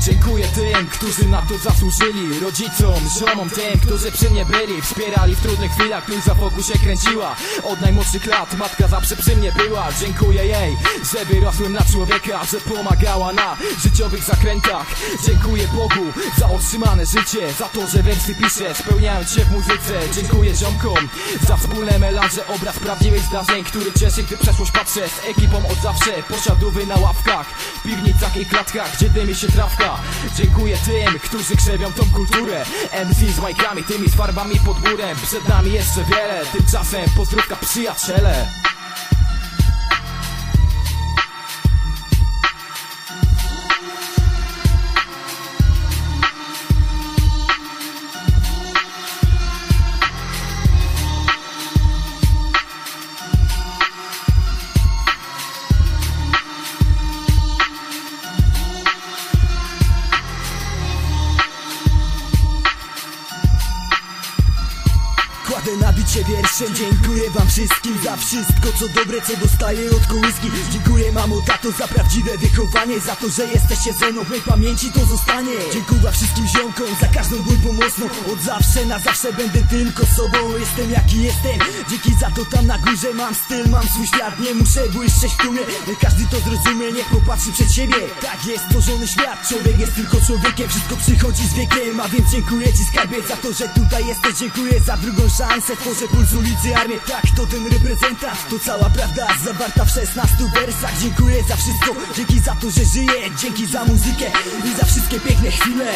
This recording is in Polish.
Dziękuję tym, którzy na to zasłużyli. Rodzicom, żonom, tym, którzy przy mnie byli. Wspierali w trudnych chwilach, za wokół się kręciła. Od najmłodszych lat matka zawsze przy mnie była. Dziękuję jej, że wyrosłem na człowieka Że pomagała na życiowych zakrętach. Dziękuję Bogu za otrzymane życie Za to, że wersy piszę, spełniając się w muzyce. Dziękuję ziomkom za wspólne melanże Obraz prawdziwych zdarzeń, który cieszy, gdy przeszłość patrzę Z ekipą od zawsze, posiadówy na ławkach W piwnicach i klatkach, gdzie dymi się trawka Dziękuję tym, którzy krzewią tą kulturę. MC z majkami, tymi z farbami pod górę. Przed nami jeszcze wiele, tymczasem pozdrówka przyjaciele Kładę na bicie wierszem Dziękuję wam wszystkim za wszystko co dobre co dostaję od kołyski. Dziękuję mamo, tato za prawdziwe wychowanie Za to, że jesteście ze mną. W mej pamięci to zostanie. Dziękuję wszystkim ziomkom za każdą dłoń pomocną. Od zawsze na zawsze będę tylko sobą. Jestem jaki jestem, dzięki za to tam na górze Mam styl, mam swój świat, nie muszę błyszczeć w tłumie Każdy to zrozumie, niech popatrzy przed siebie. Tak jest tworzony świat, człowiek jest tylko człowiekiem. Wszystko przychodzi z wiekiem, a więc dziękuję ci skarbie Za to, że tutaj jesteś, dziękuję za drugą szansę Tworzę puls ulicy armię, tak to ten reprezentant? To cała prawda zawarta w 16 wersach. Dziękuję za wszystko, dzięki za to, że żyję. Dzięki za muzykę i za wszystkie piękne chwile